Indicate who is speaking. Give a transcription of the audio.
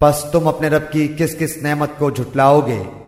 Speaker 1: पस तुम अपने रब की किस किस नेमत को झुटलाओगे?